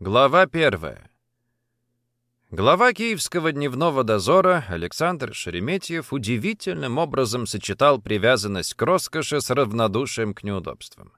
Глава первая. Глава Киевского дневного дозора Александр Шереметьев удивительным образом сочетал привязанность к роскоши с равнодушием к неудобствам.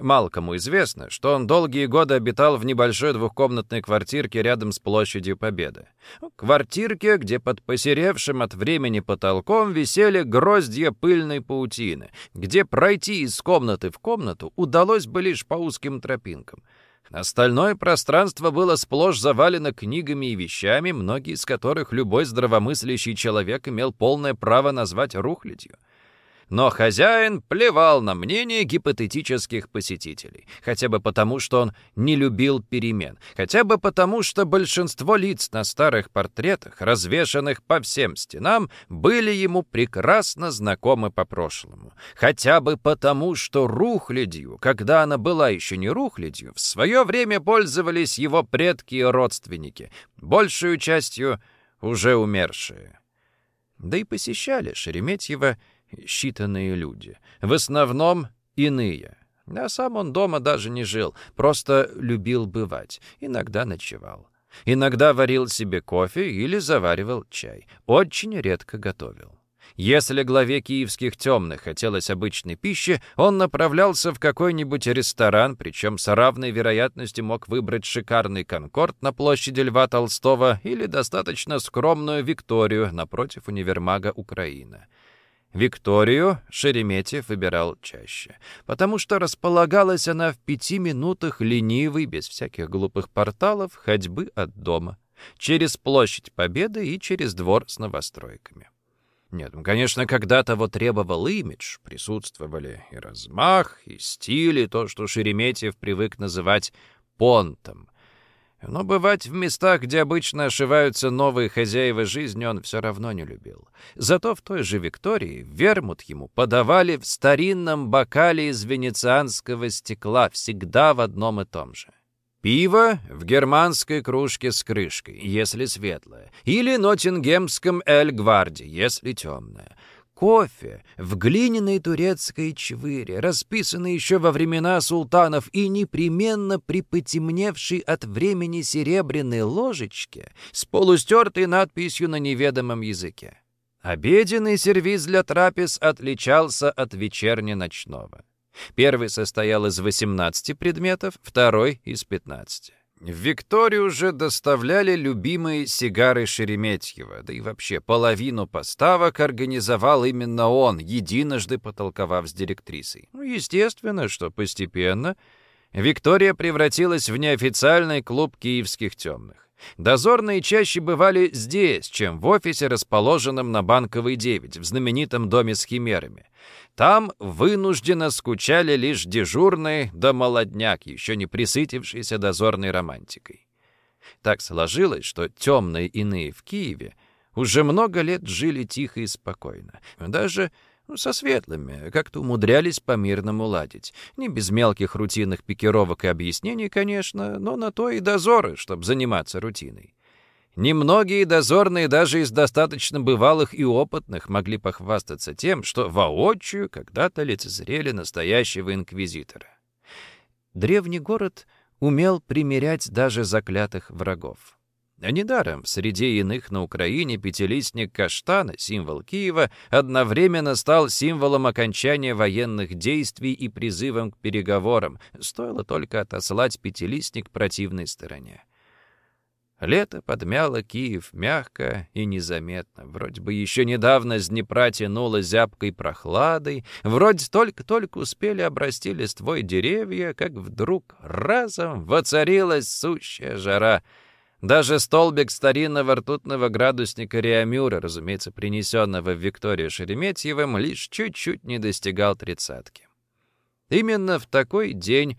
Мало кому известно, что он долгие годы обитал в небольшой двухкомнатной квартирке рядом с площадью Победы. Квартирке, где под посеревшим от времени потолком висели гроздья пыльной паутины, где пройти из комнаты в комнату удалось бы лишь по узким тропинкам — Остальное пространство было сплошь завалено книгами и вещами, многие из которых любой здравомыслящий человек имел полное право назвать рухлядью. Но хозяин плевал на мнение гипотетических посетителей, хотя бы потому, что он не любил перемен, хотя бы потому, что большинство лиц на старых портретах, развешанных по всем стенам, были ему прекрасно знакомы по прошлому, хотя бы потому, что рухлядью, когда она была еще не рухлядью, в свое время пользовались его предки и родственники, большую частью уже умершие. Да и посещали Шереметьева считанные люди. В основном иные. А сам он дома даже не жил, просто любил бывать. Иногда ночевал. Иногда варил себе кофе или заваривал чай. Очень редко готовил. Если главе киевских темных хотелось обычной пищи, он направлялся в какой-нибудь ресторан, причем с равной вероятностью мог выбрать шикарный «Конкорд» на площади Льва Толстого или достаточно скромную «Викторию» напротив универмага «Украина». Викторию Шереметьев выбирал чаще, потому что располагалась она в пяти минутах ленивой, без всяких глупых порталов, ходьбы от дома, через площадь Победы и через двор с новостройками. Нет, ну, конечно, когда-то вот требовал имидж, присутствовали и размах, и стиль, и то, что Шереметьев привык называть понтом. Но бывать в местах, где обычно ошиваются новые хозяева жизни, он все равно не любил. Зато в той же Виктории вермут ему подавали в старинном бокале из венецианского стекла, всегда в одном и том же. Пиво в германской кружке с крышкой, если светлое, или ноттингемском Эль-Гварди, если темное — кофе в глиняной турецкой чвыре, расписанной еще во времена султанов и непременно припотемневшей от времени серебряной ложечке с полустертой надписью на неведомом языке. Обеденный сервиз для трапез отличался от вечерне-ночного. Первый состоял из 18 предметов, второй — из 15. В Викторию уже доставляли любимые сигары Шереметьева, да и вообще половину поставок организовал именно он, единожды потолковав с директрисой. Ну, естественно, что постепенно Виктория превратилась в неофициальный клуб киевских темных. Дозорные чаще бывали здесь, чем в офисе, расположенном на Банковой 9, в знаменитом доме с химерами. Там вынужденно скучали лишь дежурные да молодняк, еще не присытившийся дозорной романтикой. Так сложилось, что темные иные в Киеве уже много лет жили тихо и спокойно. Даже со светлыми, как-то умудрялись по-мирному ладить. Не без мелких рутинных пикировок и объяснений, конечно, но на то и дозоры, чтобы заниматься рутиной. Немногие дозорные даже из достаточно бывалых и опытных могли похвастаться тем, что воочию когда-то лицезрели настоящего инквизитора. Древний город умел примирять даже заклятых врагов. Недаром в среде иных на Украине пятилистник каштана, символ Киева, одновременно стал символом окончания военных действий и призывом к переговорам. Стоило только отослать пятилистник противной стороне. Лето подмяло Киев мягко и незаметно. Вроде бы еще недавно с Днепра тянуло зябкой прохладой, вроде только-только успели обрасти листвой деревья, как вдруг разом воцарилась сущая жара — даже столбик старинного ртутного градусника Реамюра, разумеется, принесенного в Викторию Шереметьевым, лишь чуть-чуть не достигал тридцатки. Именно в такой день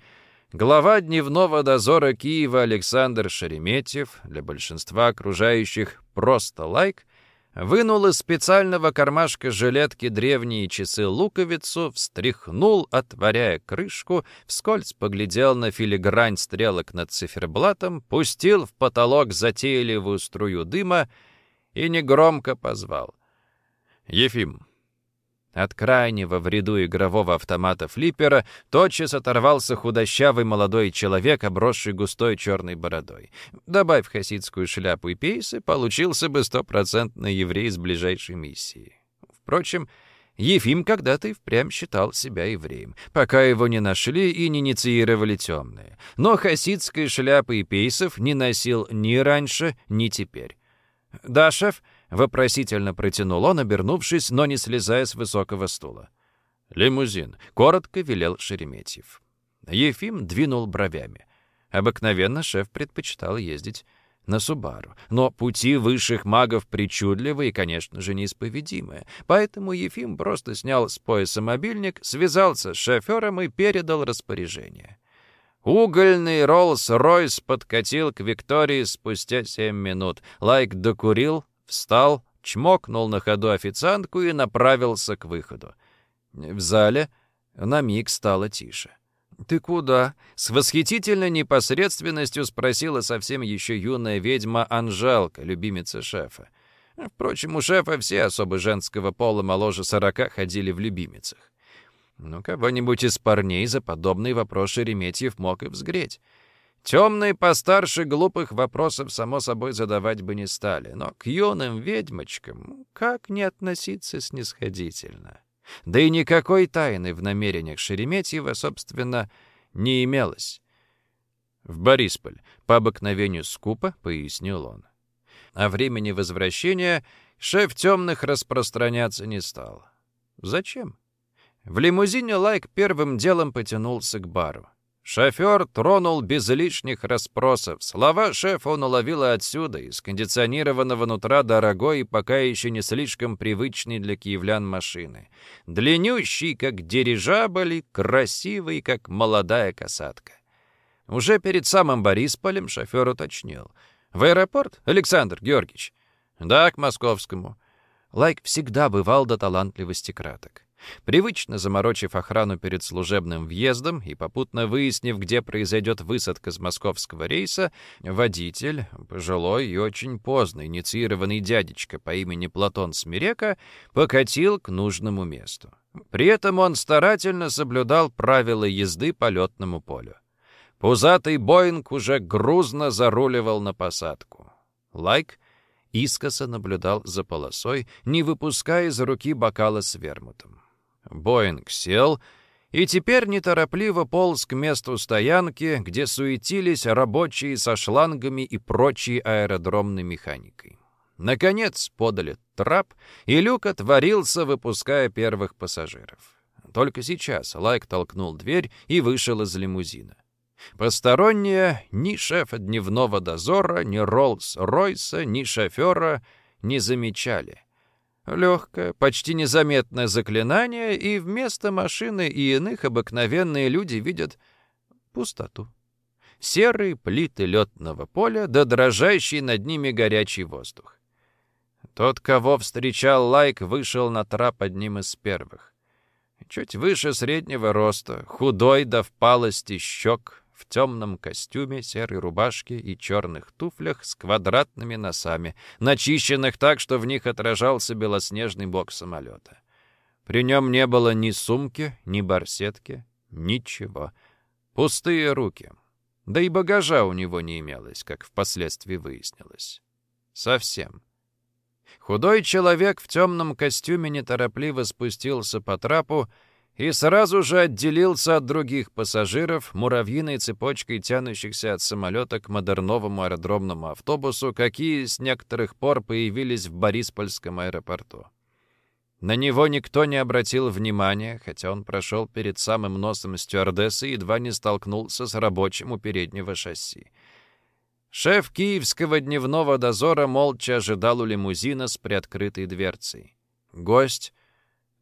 глава дневного дозора Киева Александр Шереметьев, для большинства окружающих просто лайк, Вынул из специального кармашка жилетки древние часы луковицу, встряхнул, отворяя крышку, вскользь поглядел на филигрань стрелок над циферблатом, пустил в потолок затейливую струю дыма и негромко позвал. «Ефим, От крайнего в ряду игрового автомата флиппера тотчас оторвался худощавый молодой человек, обросший густой черной бородой. Добавь хасидскую шляпу и пейсы, получился бы стопроцентный еврей из ближайшей миссии. Впрочем, Ефим когда-то и впрямь считал себя евреем, пока его не нашли и не инициировали темные. Но хасидской шляпы и пейсов не носил ни раньше, ни теперь. «Да, шеф?» — вопросительно протянул он, обернувшись, но не слезая с высокого стула. «Лимузин», — коротко велел Шереметьев. Ефим двинул бровями. Обыкновенно шеф предпочитал ездить на Субару. Но пути высших магов причудливы и, конечно же, неисповедимы. Поэтому Ефим просто снял с пояса мобильник, связался с шофером и передал распоряжение. Угольный Роллс-Ройс подкатил к Виктории спустя семь минут. Лайк докурил, встал, чмокнул на ходу официантку и направился к выходу. В зале на миг стало тише. «Ты куда?» — с восхитительной непосредственностью спросила совсем еще юная ведьма Анжелка, любимица шефа. Впрочем, у шефа все особо женского пола моложе сорока ходили в любимицах. Ну, кого-нибудь из парней за подобный вопрос Шереметьев мог и взгреть. Темные постарше глупых вопросов, само собой, задавать бы не стали, но к юным ведьмочкам как не относиться снисходительно? Да и никакой тайны в намерениях Шереметьева, собственно, не имелось. «В Борисполь, по обыкновению скупо», — пояснил он. О времени возвращения шеф темных распространяться не стал. Зачем? В лимузине Лайк первым делом потянулся к бару. Шофер тронул без лишних расспросов. Слова шефа он уловила отсюда, из кондиционированного нутра дорогой и пока еще не слишком привычной для киевлян машины. Длиннющий, как дирижабль, красивый, как молодая касатка. Уже перед самым Борисполем шофер уточнил. «В аэропорт, Александр Георгиевич?» «Да, к московскому». Лайк всегда бывал до талантливости краток. Привычно заморочив охрану перед служебным въездом и попутно выяснив, где произойдет высадка с московского рейса, водитель, пожилой и очень поздно инициированный дядечка по имени Платон Смирека, покатил к нужному месту. При этом он старательно соблюдал правила езды по летному полю. Пузатый Боинг уже грузно заруливал на посадку. Лайк искоса наблюдал за полосой, не выпуская из руки бокала с вермутом. Боинг сел и теперь неторопливо полз к месту стоянки, где суетились рабочие со шлангами и прочей аэродромной механикой. Наконец подали трап, и люк отворился, выпуская первых пассажиров. Только сейчас Лайк толкнул дверь и вышел из лимузина. Посторонние ни шефа дневного дозора, ни Роллс-Ройса, ни шофера не замечали — Легкое, почти незаметное заклинание, и вместо машины и иных обыкновенные люди видят пустоту. Серые плиты летного поля, да дрожащий над ними горячий воздух. Тот, кого встречал Лайк, вышел на трап одним из первых. Чуть выше среднего роста, худой до впалости щек, в темном костюме, серой рубашке и черных туфлях с квадратными носами, начищенных так, что в них отражался белоснежный бок самолета. При нем не было ни сумки, ни барсетки, ничего. Пустые руки. Да и багажа у него не имелось, как впоследствии выяснилось. Совсем. Худой человек в темном костюме неторопливо спустился по трапу и сразу же отделился от других пассажиров муравьиной цепочкой тянущихся от самолета к модерновому аэродромному автобусу, какие с некоторых пор появились в Бориспольском аэропорту. На него никто не обратил внимания, хотя он прошел перед самым носом стюардессы и едва не столкнулся с рабочим у переднего шасси. Шеф киевского дневного дозора молча ожидал у лимузина с приоткрытой дверцей. Гость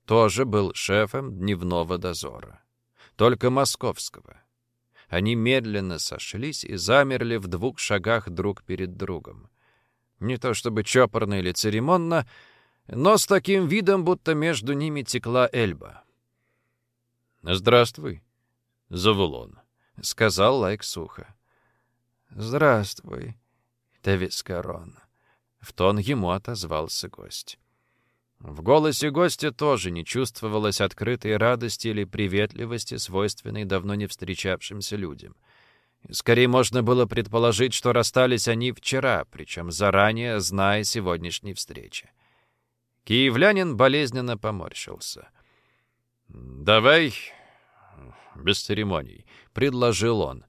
тоже был шефом дневного дозора. Только московского. Они медленно сошлись и замерли в двух шагах друг перед другом. Не то чтобы чопорно или церемонно, но с таким видом, будто между ними текла Эльба. «Здравствуй, Завулон», — сказал Лайк сухо. «Здравствуй, Тавискарон», — в тон ему отозвался гость. В голосе гостя тоже не чувствовалось открытой радости или приветливости, свойственной давно не встречавшимся людям. Скорее можно было предположить, что расстались они вчера, причем заранее зная сегодняшней встречи. Киевлянин болезненно поморщился. «Давай без церемоний», — предложил он.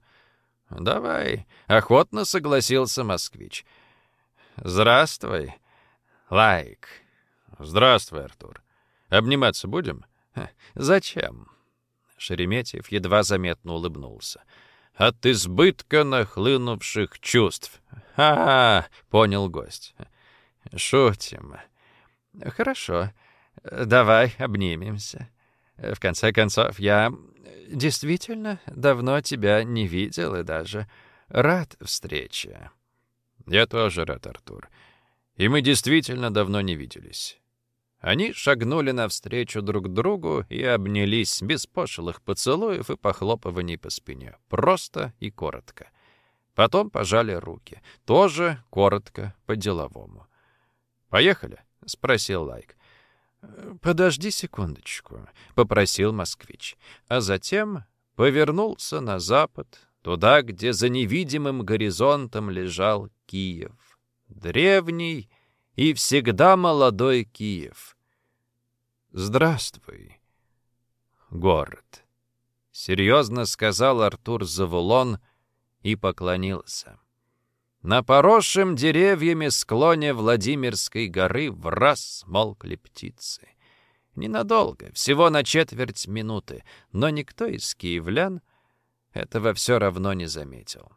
«Давай», — охотно согласился москвич. «Здравствуй, Лайк». «Здравствуй, Артур. Обниматься будем?» «Зачем?» Шереметьев едва заметно улыбнулся. «От избытка нахлынувших чувств». «Ха-ха!» — понял гость. «Шутим. Хорошо. Давай обнимемся. В конце концов, я действительно давно тебя не видел и даже рад встрече». «Я тоже рад, Артур. И мы действительно давно не виделись». Они шагнули навстречу друг другу и обнялись без пошлых поцелуев и похлопываний по спине. Просто и коротко. Потом пожали руки. Тоже коротко, по-деловому. «Поехали?» — спросил Лайк. «Подожди секундочку», — попросил москвич. А затем повернулся на запад, туда, где за невидимым горизонтом лежал Киев. Древний и всегда молодой Киев. «Здравствуй, город», — серьезно сказал Артур Завулон и поклонился. На поросшем деревьями склоне Владимирской горы в раз смолкли птицы. Ненадолго, всего на четверть минуты, но никто из киевлян этого все равно не заметил.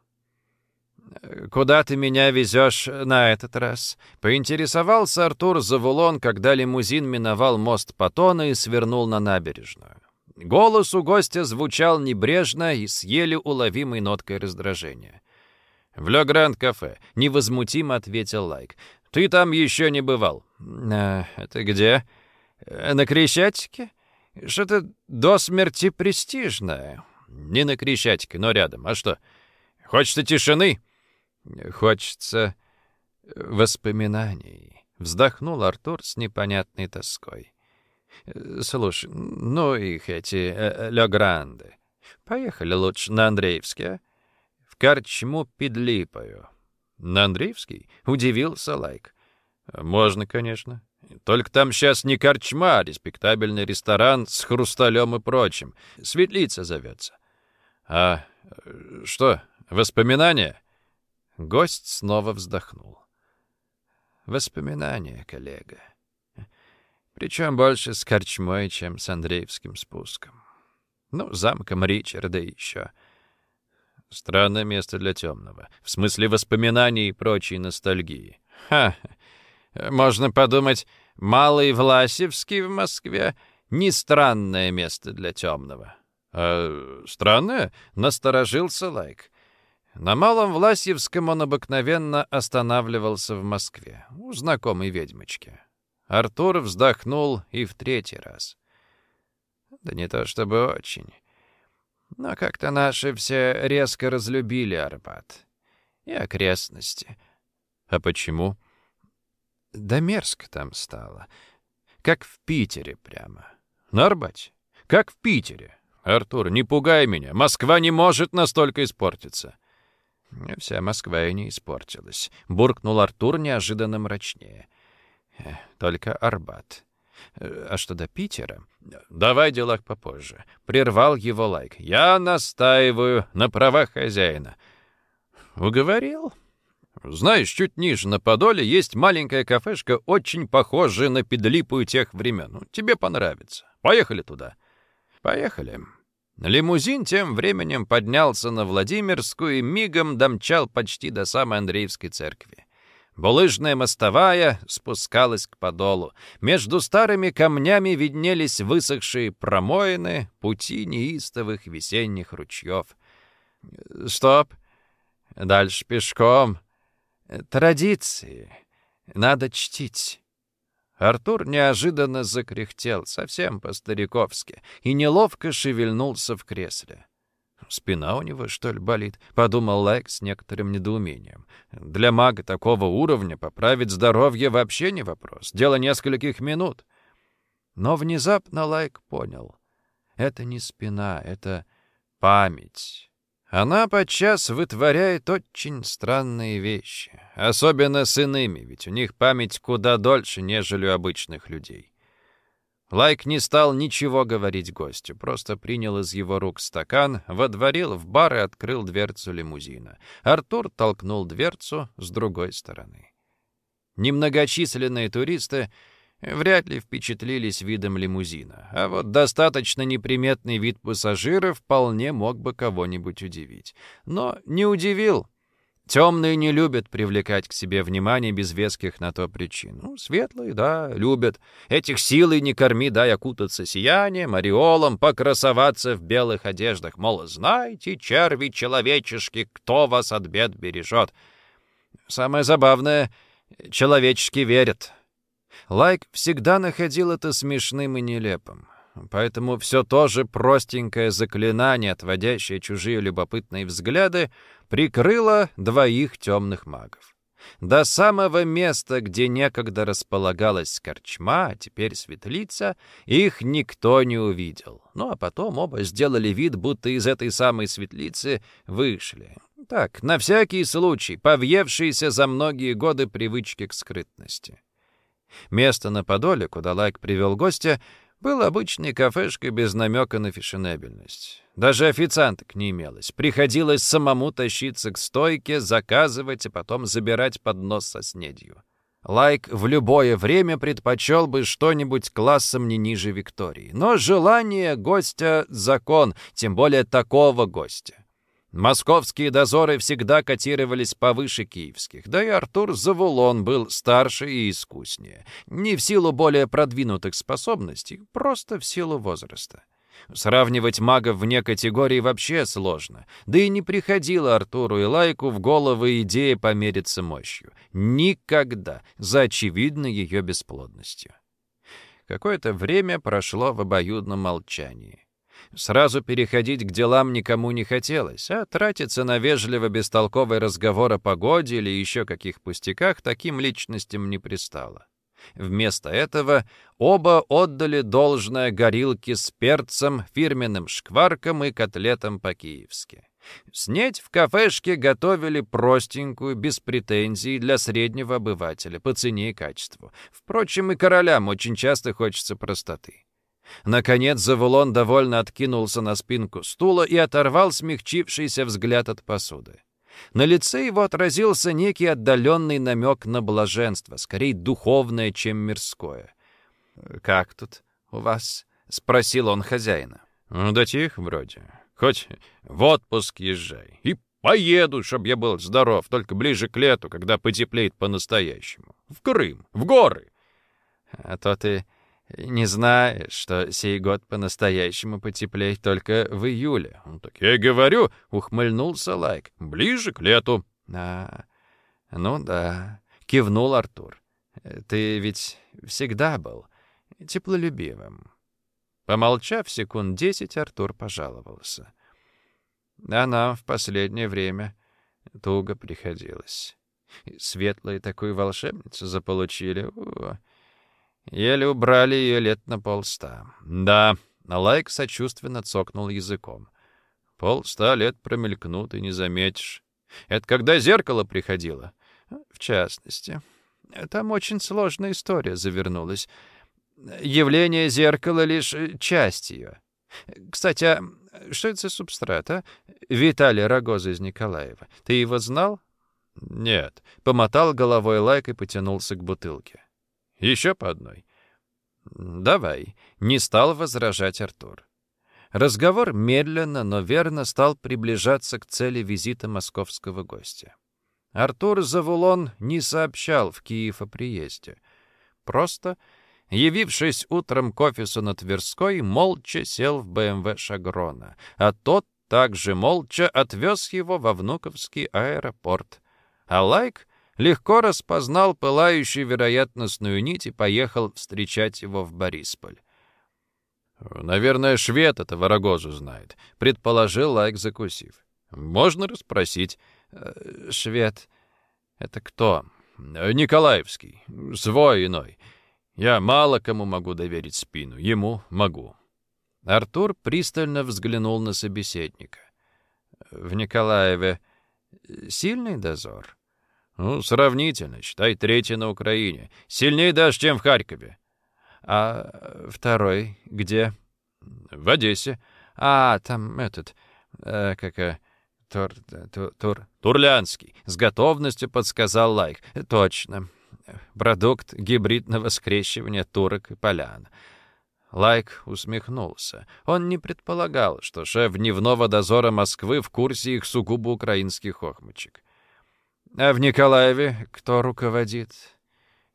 «Куда ты меня везешь на этот раз?» — поинтересовался Артур Завулон, когда лимузин миновал мост Патона и свернул на набережную. Голос у гостя звучал небрежно и с еле уловимой ноткой раздражения. «В Ле Гранд кафе», — невозмутимо ответил Лайк. «Ты там еще не бывал». «А, это где?» «На Крещатике? Что-то до смерти престижное». «Не на Крещатике, но рядом. А что? Хочется тишины?» Хочется воспоминаний. Вздохнул Артур с непонятной тоской. Слушай, ну их эти э, Ле Гранды. Поехали лучше на Андреевский, а? В корчму под липою. На Андреевский? Удивился Лайк. Можно, конечно. Только там сейчас не корчма, а респектабельный ресторан с хрусталем и прочим. Светлица зовется. А что, воспоминания? Гость снова вздохнул. Воспоминания, коллега. Причем больше с корчмой, чем с Андреевским спуском. Ну, замком Ричарда еще. Странное место для темного. В смысле воспоминаний и прочей ностальгии. Ха! Можно подумать, Малый Власевский в Москве — не странное место для темного. А странное? Насторожился Лайк. На Малом Власьевском он обыкновенно останавливался в Москве, у знакомой ведьмочки. Артур вздохнул и в третий раз. Да не то чтобы очень. Но как-то наши все резко разлюбили Арбат. И окрестности. А почему? Да мерзко там стало. Как в Питере прямо. На Арбате. Как в Питере. Артур, не пугай меня. Москва не может настолько испортиться. Вся Москва и не испортилась. Буркнул Артур неожиданно мрачнее. Э, только Арбат. Э, а что до Питера? Давай делах попозже. Прервал его лайк. Я настаиваю на правах хозяина. Уговорил? Знаешь, чуть ниже на Подоле есть маленькая кафешка, очень похожая на Педлипу тех времен. Ну, тебе понравится. Поехали туда. Поехали. Лимузин тем временем поднялся на Владимирскую и мигом домчал почти до самой Андреевской церкви. Булыжная мостовая спускалась к подолу. Между старыми камнями виднелись высохшие промоины, пути неистовых весенних ручьев. «Стоп! Дальше пешком. Традиции. Надо чтить». Артур неожиданно закряхтел, совсем по-стариковски, и неловко шевельнулся в кресле. «Спина у него, что ли, болит?» — подумал Лайк с некоторым недоумением. «Для мага такого уровня поправить здоровье вообще не вопрос. Дело нескольких минут». Но внезапно Лайк понял. Это не спина, это память. Она подчас вытворяет очень странные вещи, особенно с иными, ведь у них память куда дольше, нежели у обычных людей. Лайк не стал ничего говорить гостю, просто принял из его рук стакан, водворил в бар и открыл дверцу лимузина. Артур толкнул дверцу с другой стороны. Немногочисленные туристы вряд ли впечатлились видом лимузина, а вот достаточно неприметный вид пассажира вполне мог бы кого-нибудь удивить. Но не удивил. Темные не любят привлекать к себе внимание без веских на то причин. Ну, светлые, да, любят. Этих силой не корми, дай окутаться сиянием, ореолом, покрасоваться в белых одеждах. Мол, знаете, черви человечешки, кто вас от бед бережет. Самое забавное, человечески верят. Лайк всегда находил это смешным и нелепым. Поэтому все то же простенькое заклинание, отводящее чужие любопытные взгляды, прикрыло двоих темных магов. До самого места, где некогда располагалась корчма, а теперь светлица, их никто не увидел. Ну а потом оба сделали вид, будто из этой самой светлицы вышли. Так, на всякий случай, по въевшейся за многие годы привычке к скрытности. Место на Подоле, куда Лайк привел гостя, было обычной кафешкой без намека на фешенебельность. Даже официанток не имелось. Приходилось самому тащиться к стойке, заказывать, а потом забирать поднос со снедью. Лайк в любое время предпочел бы что-нибудь классом не ниже Виктории. Но желание гостя — закон, тем более такого гостя. Московские дозоры всегда котировались повыше киевских, да и Артур Завулон был старше и искуснее. Не в силу более продвинутых способностей, просто в силу возраста. Сравнивать магов вне категории вообще сложно, да и не приходила Артуру и Лайку в голову идея помериться мощью. Никогда, за очевидной ее бесплодностью. Какое-то время прошло в обоюдном молчании. Сразу переходить к делам никому не хотелось, а тратиться на вежливо-бестолковый разговор о погоде или еще каких пустяках таким личностям не пристало. Вместо этого оба отдали должное горилке с перцем, фирменным шкварком и котлетом по-киевски. Снеть в кафешке готовили простенькую, без претензий для среднего обывателя, по цене и качеству. Впрочем, и королям очень часто хочется простоты. Наконец Завулон довольно откинулся на спинку стула и оторвал смягчившийся взгляд от посуды. На лице его отразился некий отдаленный намек на блаженство, скорее духовное, чем мирское. «Как тут у вас?» — спросил он хозяина. «Ну, «Да тихо вроде. Хоть в отпуск езжай. И поеду, чтоб я был здоров, только ближе к лету, когда потеплеет по-настоящему. В Крым, в горы». «А то ты не знаешь, что сей год по-настоящему потеплеет только в июле. Ну, так я и говорю, ухмыльнулся Лайк. Ближе к лету. А, ну да, кивнул Артур. Ты ведь всегда был теплолюбивым. Помолчав секунд десять, Артур пожаловался. А нам в последнее время туго приходилось. Светлые такую волшебницу заполучили. О, Еле убрали ее лет на полста. Да, Лайк сочувственно цокнул языком. Полста лет промелькнут и не заметишь. Это когда зеркало приходило? В частности. Там очень сложная история завернулась. Явление зеркала — лишь часть ее. Кстати, а что это за субстрат, а? Виталий Рогоза из Николаева. Ты его знал? Нет. Помотал головой Лайк и потянулся к бутылке. Еще по одной. Давай. Не стал возражать Артур. Разговор медленно, но верно стал приближаться к цели визита московского гостя. Артур Завулон не сообщал в Киев о приезде. Просто, явившись утром к офису на Тверской, молча сел в БМВ Шагрона, а тот также молча отвез его во Внуковский аэропорт. А Лайк легко распознал пылающую вероятностную нить и поехал встречать его в Борисполь. Наверное, Швед этого Рогозу знает, предположил Лайк, закусив. Можно расспросить. Э, швед — это кто? Николаевский, свой иной. Я мало кому могу доверить спину, ему могу. Артур пристально взглянул на собеседника. В Николаеве сильный дозор? Ну, сравнительно, считай, третий на Украине. Сильнее даже, чем в Харькове. А второй где? В Одессе. А, там этот, э, как, э, тур, тур, тур, Турлянский. С готовностью подсказал Лайк. Точно. Продукт гибридного скрещивания турок и полян. Лайк усмехнулся. Он не предполагал, что шеф дневного дозора Москвы в курсе их сугубо украинских хохмочек. «А в Николаеве кто руководит?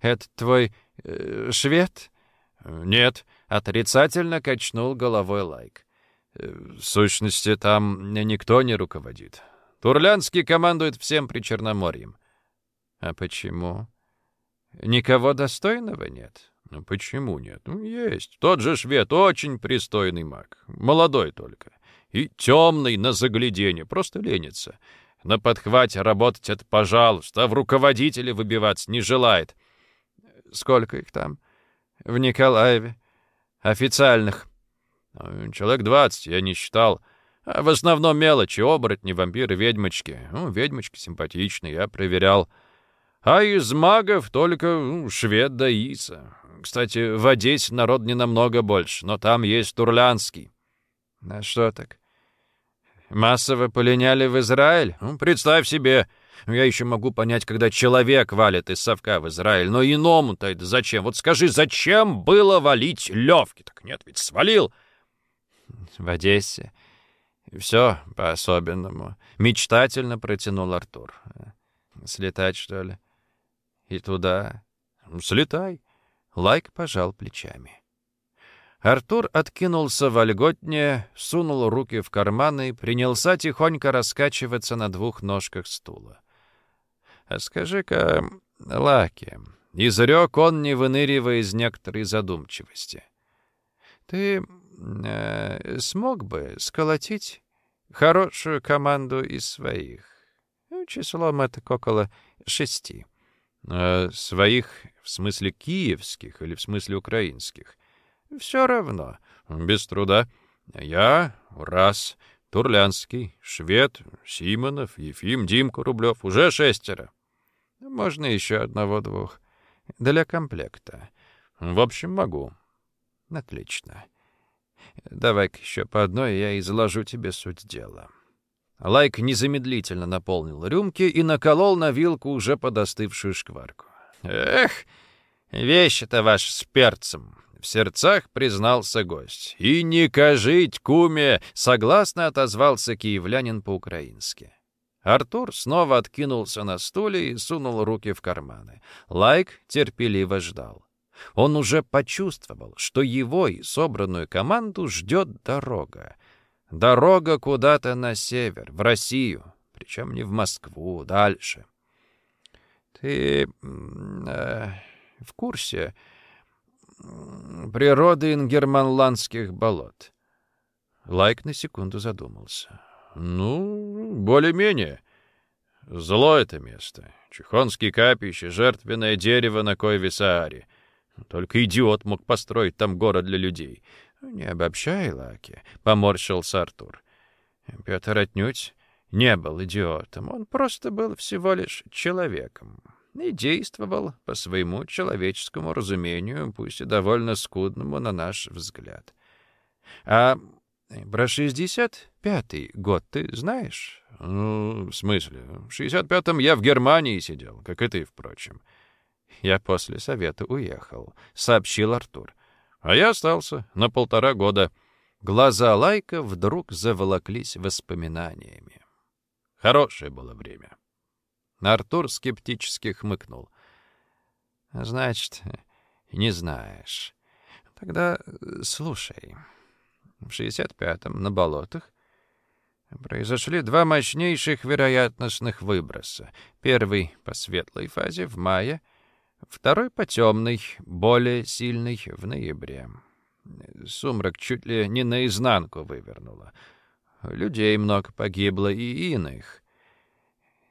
Это твой э, швед?» «Нет», — отрицательно качнул головой Лайк. «Э, «В сущности, там никто не руководит. Турлянский командует всем при Черноморьем». «А почему? Никого достойного нет?» «Ну почему нет? Ну, есть. Тот же швед, очень пристойный маг. Молодой только. И темный на загляденье, просто ленится. На подхвате работать это пожалуйста, а в руководителе выбиваться не желает». «Сколько их там?» в Николаеве. Официальных. Ну, человек двадцать, я не считал. А в основном мелочи, оборотни, вампиры, ведьмочки. Ну, ведьмочки симпатичные, я проверял. А из магов только ну, швед да Иса. Кстати, в Одессе народ не намного больше, но там есть Турлянский. А что так? Массово полиняли в Израиль? Ну, представь себе, я еще могу понять, когда человек валит из совка в Израиль, но иному-то это зачем? Вот скажи, зачем было валить Левки? Так нет, ведь свалил. В Одессе. Все по-особенному. Мечтательно протянул Артур. Слетать, что ли? И туда? Слетай. Лайк пожал плечами. Артур откинулся вольготнее, сунул руки в карманы принялся тихонько раскачиваться на двух ножках стула. «А скажи-ка, Лаки», — изрек он, не выныривая из некоторой задумчивости, «ты э, смог бы сколотить хорошую команду из своих? Ну, числом это около шести». «Э, «Своих в смысле киевских или в смысле украинских?» «Все равно». «Без труда. Я — раз». Турлянский, Швед, Симонов, Ефим, Димка Рублев. Уже шестеро. Можно еще одного-двух. Для комплекта. В общем, могу. Отлично. Давай-ка еще по одной, я изложу тебе суть дела. Лайк незамедлительно наполнил рюмки и наколол на вилку уже подостывшую шкварку. «Эх, вещи-то ваши с перцем!» — в сердцах признался гость. «І не кажіть, куме!» — согласно отозвался киевлянин по-украински. Артур снова откинулся на стуле и сунул руки в карманы. Лайк терпеливо ждал. Он уже почувствовал, что его и собранную команду ждет дорога. Дорога куда-то на север, в Россию, причем не в Москву, дальше. Ты э, в курсе природы ингерманландских болот? Лайк на секунду задумался. Ну, более-менее. Зло это место. Чехонские капища, жертвенное дерево на Койвисааре. Только идиот мог построить там город для людей. Не обобщай, Лаки, — поморщился Артур. Петр отнюдь не был идиотом. Он просто был всего лишь человеком и действовал по своему человеческому разумению, пусть и довольно скудному на наш взгляд. А про шестьдесят пятый год ты знаешь? Ну, в смысле? В шестьдесят пятом я в Германии сидел, как и ты, впрочем. Я после совета уехал, сообщил Артур. А я остался на полтора года. Глаза Лайка вдруг заволоклись воспоминаниями. Хорошее было время. Артур скептически хмыкнул. Значит, не знаешь. Тогда слушай. В 65-м на болотах произошли два мощнейших вероятностных выброса. Первый по светлой фазе в мае, второй по темной, более сильный в ноябре. Сумрак чуть ли не наизнанку вывернуло. Людей много погибло и иных.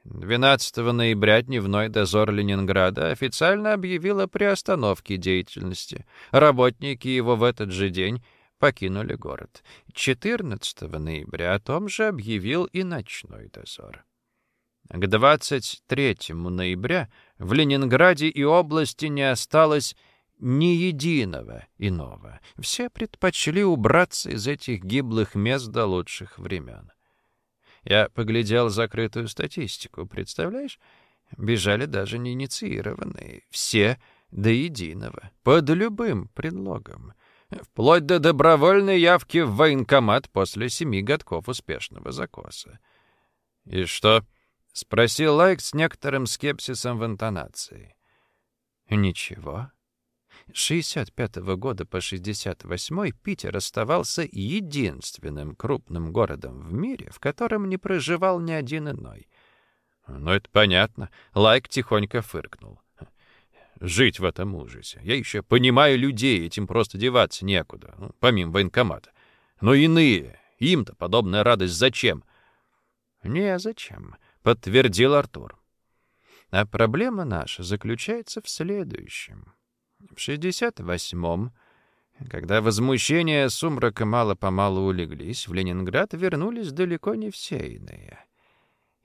12 ноября дневной дозор Ленинграда официально объявил о приостановке деятельности. Работники его в этот же день покинули город. 14 ноября о том же объявил и ночной дозор. К 23 ноября в Ленинграде и области не осталось ни единого иного. Все предпочли убраться из этих гиблых мест до лучших времен. Я поглядел закрытую статистику, представляешь? Бежали даже не инициированные. Все до единого, под любым предлогом. Вплоть до добровольной явки в военкомат после семи годков успешного закоса. «И что?» — спросил Лайк с некоторым скепсисом в интонации. «Ничего», с 65 -го года по 68 Питер оставался единственным крупным городом в мире, в котором не проживал ни один иной. Ну, это понятно. Лайк тихонько фыркнул. Жить в этом ужасе. Я еще понимаю людей, этим просто деваться некуда, ну, помимо военкомата. Но иные, им-то подобная радость зачем? Не зачем, подтвердил Артур. А проблема наша заключается в следующем. В 68-м, когда возмущения сумрака мало-помалу улеглись, в Ленинград вернулись далеко не все иные.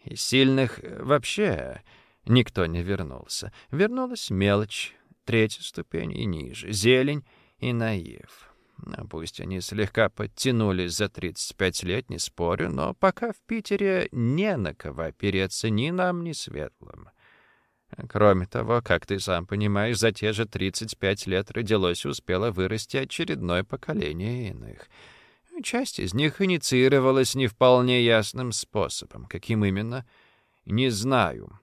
Из сильных вообще никто не вернулся. Вернулась мелочь, третья ступень и ниже, зелень и наив. Ну, пусть они слегка подтянулись за 35 лет, не спорю, но пока в Питере не на кого опереться ни нам, ни светлым. Кроме того, как ты сам понимаешь, за те же 35 лет родилось и успело вырасти очередное поколение иных. Часть из них инициировалась не вполне ясным способом. Каким именно? Не знаю.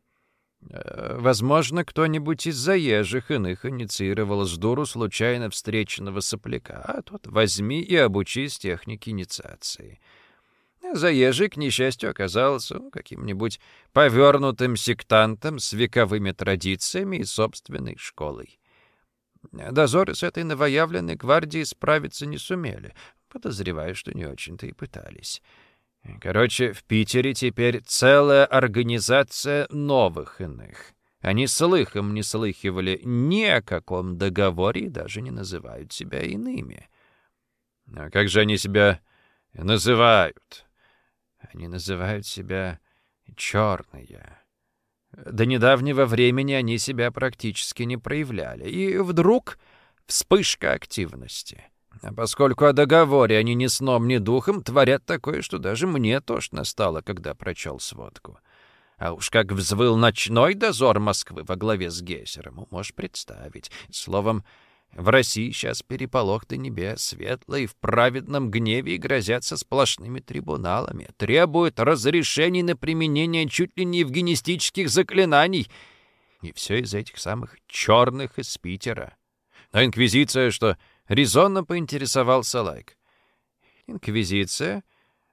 Э, возможно, кто-нибудь из заезжих иных инициировал с дуру случайно встреченного сопляка, а тот возьми и обучись технике инициации. Заезжий, к несчастью, оказался каким-нибудь повернутым сектантом с вековыми традициями и собственной школой. Дозоры с этой новоявленной гвардией справиться не сумели. Подозреваю, что не очень-то и пытались. Короче, в Питере теперь целая организация новых иных. Они слыхом не слыхивали ни о каком договоре и даже не называют себя иными. А как же они себя называют? Они называют себя «черные». До недавнего времени они себя практически не проявляли. И вдруг вспышка активности. А поскольку о договоре они ни сном, ни духом творят такое, что даже мне тошно стало, когда прочел сводку. А уж как взвыл ночной дозор Москвы во главе с Гессером, можешь представить. Словом, в России сейчас переполох до небес, светлые в праведном гневе и грозятся сплошными трибуналами, требуют разрешений на применение чуть ли не евгенистических заклинаний. И все из этих самых черных из Питера. А инквизиция что, резонно поинтересовался Лайк? Инквизиция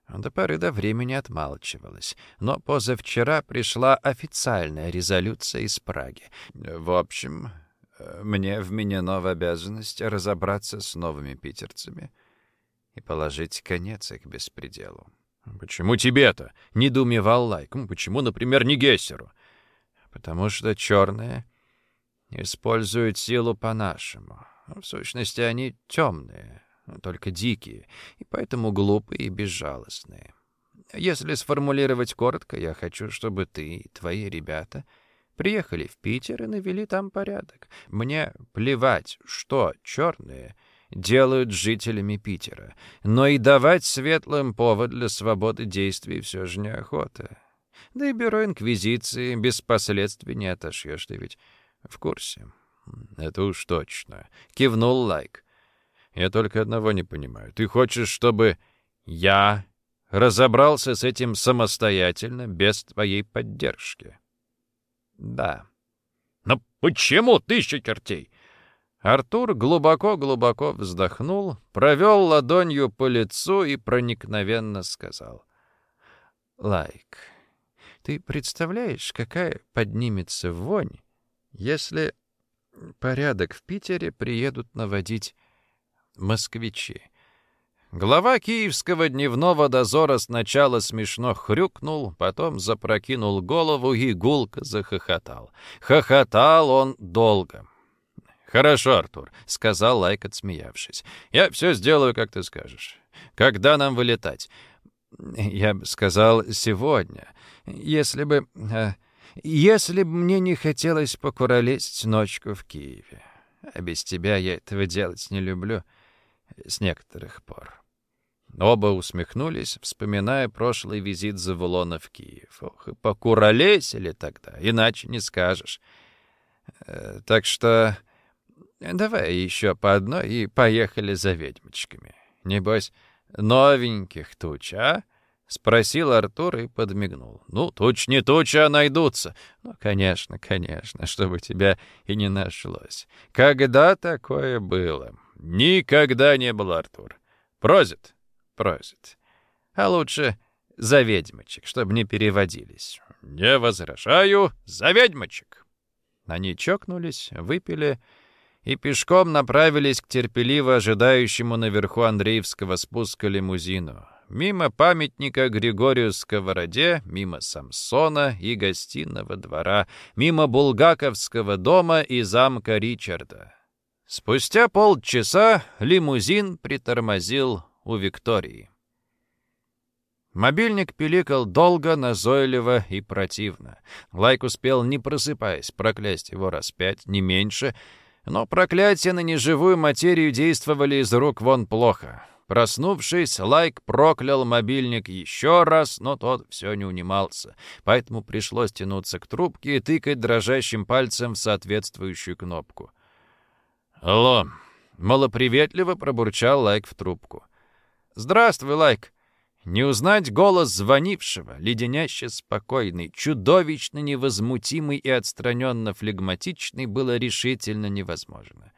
до поры до времени отмалчивалась, но позавчера пришла официальная резолюция из Праги. В общем, мне вменено в обязанность разобраться с новыми питерцами и положить конец их беспределу. «Почему тебе-то?» — недоумевал Лайк. «Почему, например, не Гессеру?» «Потому что черные используют силу по-нашему. В сущности, они темные, только дикие, и поэтому глупые и безжалостные. Если сформулировать коротко, я хочу, чтобы ты и твои ребята — Приехали в Питер и навели там порядок. Мне плевать, что черные делают жителями Питера, но и давать светлым повод для свободы действий все же неохота. Да и бюро Инквизиции без последствий не отошьешь, ты ведь в курсе. Это уж точно. Кивнул Лайк. Я только одного не понимаю. Ты хочешь, чтобы я разобрался с этим самостоятельно, без твоей поддержки? Да. Но почему тысяча чертей? Артур глубоко-глубоко вздохнул, провел ладонью по лицу и проникновенно сказал. «Лайк, ты представляешь, какая поднимется вонь, если порядок в Питере приедут наводить москвичи. Глава киевского дневного дозора сначала смешно хрюкнул, потом запрокинул голову и гулко захохотал. Хохотал он долго. «Хорошо, Артур», — сказал Лайк, отсмеявшись. «Я все сделаю, как ты скажешь. Когда нам вылетать?» «Я бы сказал, сегодня. Если бы... Э, если бы мне не хотелось покуролесить ночку в Киеве. А без тебя я этого делать не люблю с некоторых пор». Оба усмехнулись, вспоминая прошлый визит Завулона в Киев. Ох, и покуролесили тогда, иначе не скажешь. Э, так что давай еще по одной и поехали за ведьмочками. Небось, новеньких туч, а? — спросил Артур и подмигнул. «Ну, туч не туча, а найдутся». «Ну, конечно, конечно, чтобы тебя и не нашлось. Когда такое было?» «Никогда не было, Артур. Прозит?» «Прозит. А лучше за ведьмочек, чтобы не переводились». «Не возражаю. За ведьмочек». Они чокнулись, выпили и пешком направились к терпеливо ожидающему наверху Андреевского спуска лимузину. Мимо памятника Григорию Сковороде, мимо Самсона и гостиного двора, мимо Булгаковского дома и замка Ричарда. Спустя полчаса лимузин притормозил у Виктории. Мобильник пиликал долго, назойливо и противно. Лайк успел, не просыпаясь, проклясть его раз пять, не меньше — но проклятия на неживую материю действовали из рук вон плохо. Проснувшись, Лайк проклял мобильник еще раз, но тот все не унимался, поэтому пришлось тянуться к трубке и тыкать дрожащим пальцем в соответствующую кнопку. «Алло!» — малоприветливо пробурчал Лайк в трубку. «Здравствуй, Лайк!» Не узнать голос звонившего, леденяще спокойный, чудовищно невозмутимый и отстраненно флегматичный, было решительно невозможно.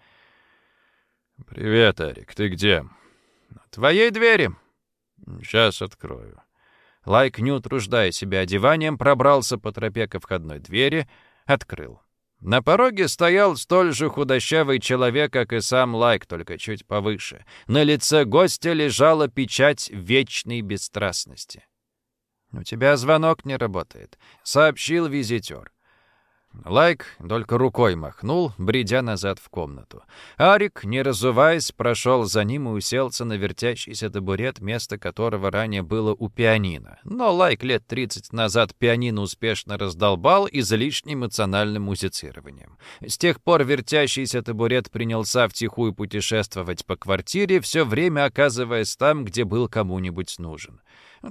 «Привет, Арик, ты где?» «У твоей двери». «Сейчас открою». Лайк, не утруждая себя одеванием, пробрался по тропе ко входной двери, открыл. На пороге стоял столь же худощавый человек, как и сам Лайк, только чуть повыше. На лице гостя лежала печать вечной бесстрастности. «У тебя звонок не работает», — сообщил визитер. Лайк только рукой махнул, бредя назад в комнату. Арик, не разуваясь, прошел за ним и уселся на вертящийся табурет, место которого ранее было у пианино. Но Лайк лет 30 назад пианино успешно раздолбал излишним эмоциональным музицированием. С тех пор вертящийся табурет принялся втихую путешествовать по квартире, все время оказываясь там, где был кому-нибудь нужен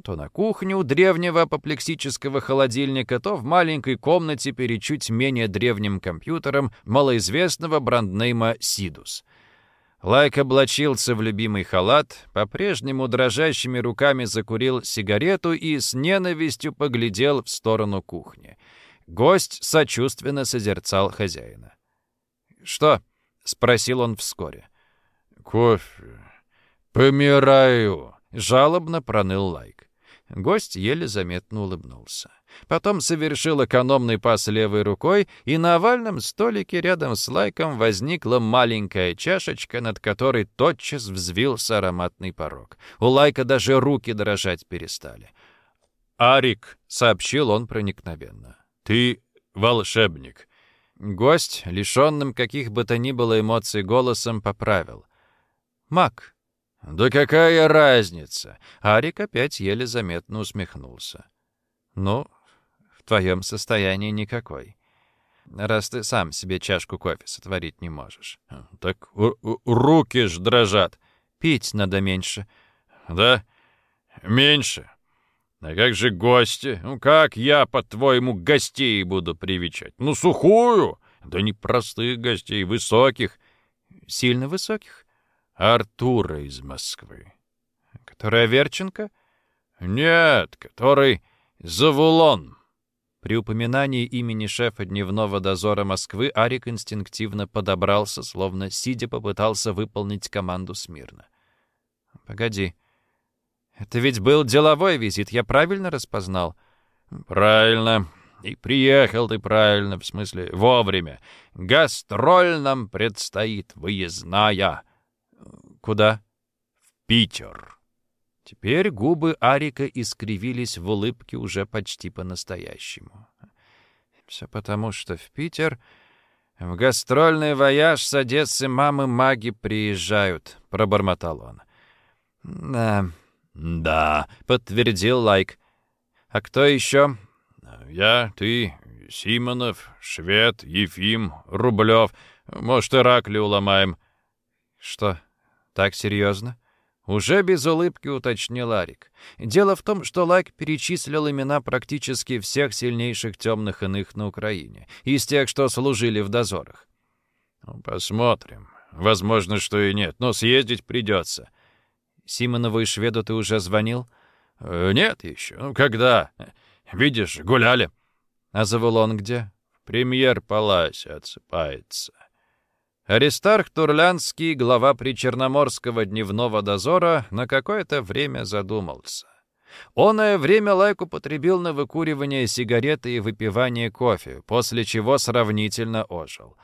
то на кухне у древнего апоплексического холодильника, то в маленькой комнате перед чуть менее древним компьютером малоизвестного бранднейма «Сидус». Лайк облачился в любимый халат, по-прежнему дрожащими руками закурил сигарету и с ненавистью поглядел в сторону кухни. Гость сочувственно созерцал хозяина. «Что?» — спросил он вскоре. «Кофе. Помираю», — жалобно проныл Лайк. Гость еле заметно улыбнулся. Потом совершил экономный пас левой рукой, и на овальном столике рядом с Лайком возникла маленькая чашечка, над которой тотчас взвился ароматный парок. У Лайка даже руки дрожать перестали. «Арик», — сообщил он проникновенно, — «ты волшебник». Гость, лишенным каких бы то ни было эмоций голосом, поправил. «Маг». «Да какая разница?» Арик опять еле заметно усмехнулся. «Ну, в твоем состоянии никакой. Раз ты сам себе чашку кофе сотворить не можешь». «Так руки ж дрожат». «Пить надо меньше». «Да? Меньше? А как же гости? Ну как я, по-твоему, гостей буду привечать? Ну, сухую? Да не простых гостей, высоких». «Сильно высоких?» Артура из Москвы. Который Аверченко? Нет, который Завулон. При упоминании имени шефа дневного дозора Москвы Арик инстинктивно подобрался, словно сидя попытался выполнить команду смирно. «Погоди. Это ведь был деловой визит, я правильно распознал?» «Правильно. И приехал ты правильно, в смысле вовремя. Гастроль нам предстоит выездная». Куда? В Питер. Теперь губы Арика искривились в улыбке уже почти по-настоящему. Все потому, что в Питер в гастрольный вояж с Одессы мамы-маги приезжают, пробормотал он. Да, да, подтвердил Лайк. А кто еще? Я, ты, Симонов, Швед, Ефим, Рублев. Может, Ираклию уломаем. Что, так серьезно? Уже без улыбки уточнил Арик. Дело в том, что Лайк перечислил имена практически всех сильнейших темных иных на Украине, из тех, что служили в дозорах. Ну, посмотрим. Возможно, что и нет, но съездить придется. Симонову и шведу ты уже звонил? Э, нет еще. Ну, когда? Видишь, гуляли. А Завулон где? В премьер-паласе отсыпается. Аристарх Турлянский, глава Причерноморского дневного дозора, на какое-то время задумался. Оное время Лайк употребил на выкуривание сигареты и выпивание кофе, после чего сравнительно ожил.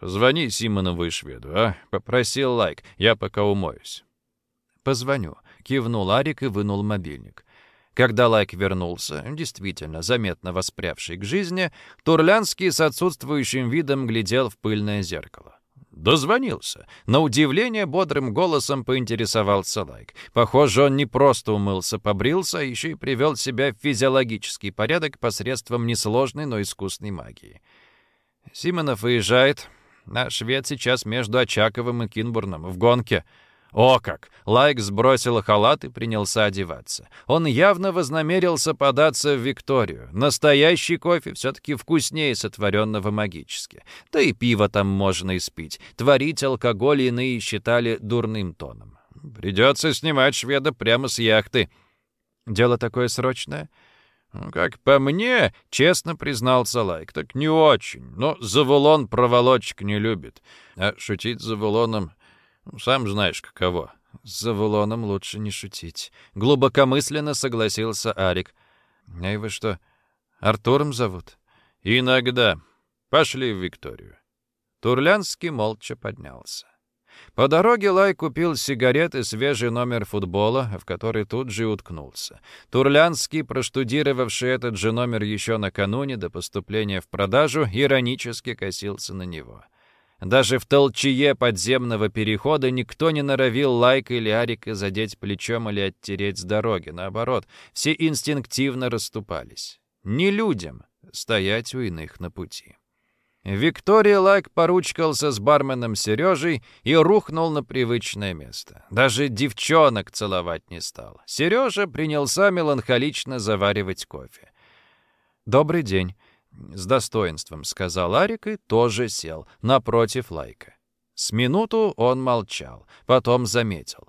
«Позвони Симонову и шведу, а?» — попросил Лайк. «Я пока умоюсь». «Позвоню», — кивнул Арик и вынул мобильник. Когда Лайк вернулся, действительно заметно воспрявший к жизни, Турлянский с отсутствующим видом глядел в пыльное зеркало. Дозвонился. На удивление бодрым голосом поинтересовался Лайк. Похоже, он не просто умылся, побрился, а еще и привел себя в физиологический порядок посредством несложной, но искусной магии. Симонов выезжает. Наш швед сейчас между Очаковым и Кинбурном, в гонке — о как! Лайк сбросил халат и принялся одеваться. Он явно вознамерился податься в Викторию. Настоящий кофе все-таки вкуснее сотворенного магически. Да и пиво там можно испить. Творить алкоголь иные считали дурным тоном. Придется снимать шведа прямо с яхты. Дело такое срочное? Ну, как по мне, честно признался Лайк, так не очень. Но Завулон проволочек не любит. А шутить Завулоном сам знаешь, каково. С Завулоном лучше не шутить. Глубокомысленно согласился Арик. А его что, Артуром зовут? Иногда. Пошли в Викторию. Турлянский молча поднялся. По дороге Лай купил сигареты и свежий номер футбола, в который тут же уткнулся. Турлянский, проштудировавший этот же номер еще накануне до поступления в продажу, иронически косился на него. Даже в толчее подземного перехода никто не норовил Лайк или Арика задеть плечом или оттереть с дороги. Наоборот, все инстинктивно расступались. Не людям стоять у иных на пути. Виктория Лайк поручкался с барменом Сережей и рухнул на привычное место. Даже девчонок целовать не стал. Сережа принялся меланхолично заваривать кофе. «Добрый день. С достоинством сказал Арик и тоже сел напротив Лайка. С минуту он молчал, потом заметил.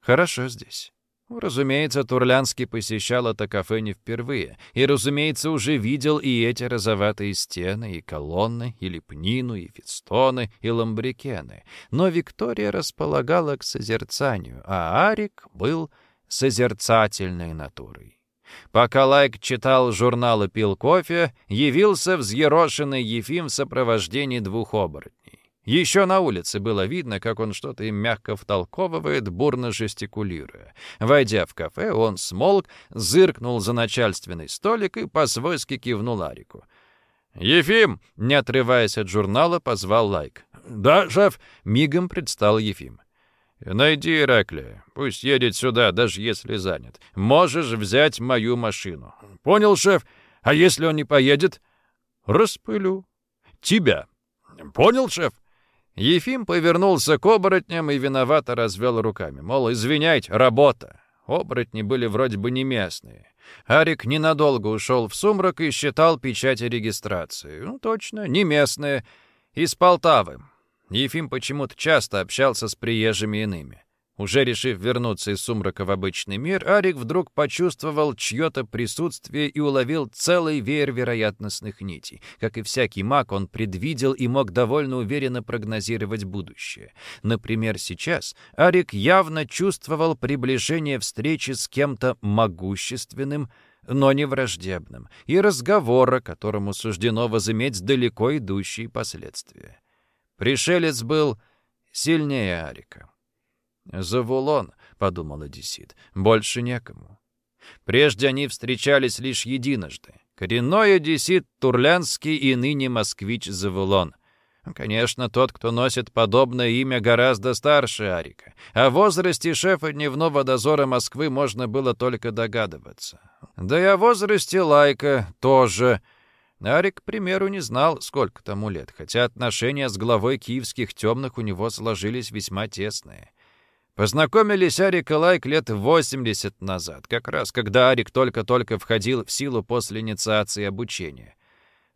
«Хорошо здесь». Разумеется, Турлянский посещал это кафе не впервые, и, разумеется, уже видел и эти розоватые стены, и колонны, и лепнину, и фистоны, и ламбрикены. Но Виктория располагала к созерцанию, а Арик был созерцательной натурой. Пока Лайк читал журнал и пил кофе, явился взъерошенный Ефим в сопровождении двух оборотней. Еще на улице было видно, как он что-то им мягко втолковывает, бурно жестикулируя. Войдя в кафе, он смолк, зыркнул на начальственный столик и по-свойски кивнул Арику. «Ефим!» — не отрываясь от журнала, позвал Лайк. «Да, шеф!» — мигом предстал Ефим. «Найди Ираклия. Пусть едет сюда, даже если занят. Можешь взять мою машину». «Понял, шеф. А если он не поедет?» «Распылю. Тебя». «Понял, шеф?» Ефим повернулся к оборотням и виновато развел руками. Мол, извиняйте, работа. Оборотни были вроде бы не местные. Арик ненадолго ушел в сумрак и считал печати регистрации. Ну, точно, не местные. Из Полтавы. Ефим почему-то часто общался с приезжими иными. Уже решив вернуться из сумрака в обычный мир, Арик вдруг почувствовал чье-то присутствие и уловил целый веер вероятностных нитей. Как и всякий маг, он предвидел и мог довольно уверенно прогнозировать будущее. Например, сейчас Арик явно чувствовал приближение встречи с кем-то могущественным, но не враждебным, и разговора, которому суждено возыметь далеко идущие последствия. Пришелец был сильнее Арика. «Завулон», — подумал Одессит, — «больше некому». Прежде они встречались лишь единожды. Коренной одессит Турлянский и ныне москвич Завулон. Конечно, тот, кто носит подобное имя, гораздо старше Арика. О возрасте шефа дневного дозора Москвы можно было только догадываться. Да и о возрасте Лайка тоже. Арик, к примеру, не знал, сколько тому лет, хотя отношения с главой киевских темных у него сложились весьма тесные. Познакомились Арик и Лайк лет 80 назад, как раз когда Арик только-только входил в силу после инициации обучения.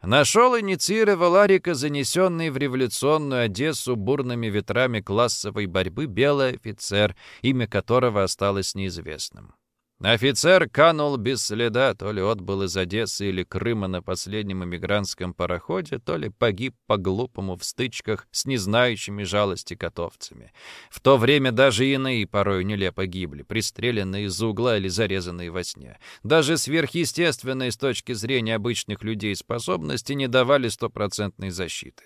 Нашел инициировал Арика, занесенный в революционную Одессу бурными ветрами классовой борьбы белый офицер, имя которого осталось неизвестным. Офицер канул без следа, то ли отбыл из Одессы или Крыма на последнем эмигрантском пароходе, то ли погиб по-глупому в стычках с незнающими жалости котовцами. В то время даже иные порой нелепо гибли, пристреленные из угла или зарезанные во сне. Даже сверхъестественные с точки зрения обычных людей способности не давали стопроцентной защиты.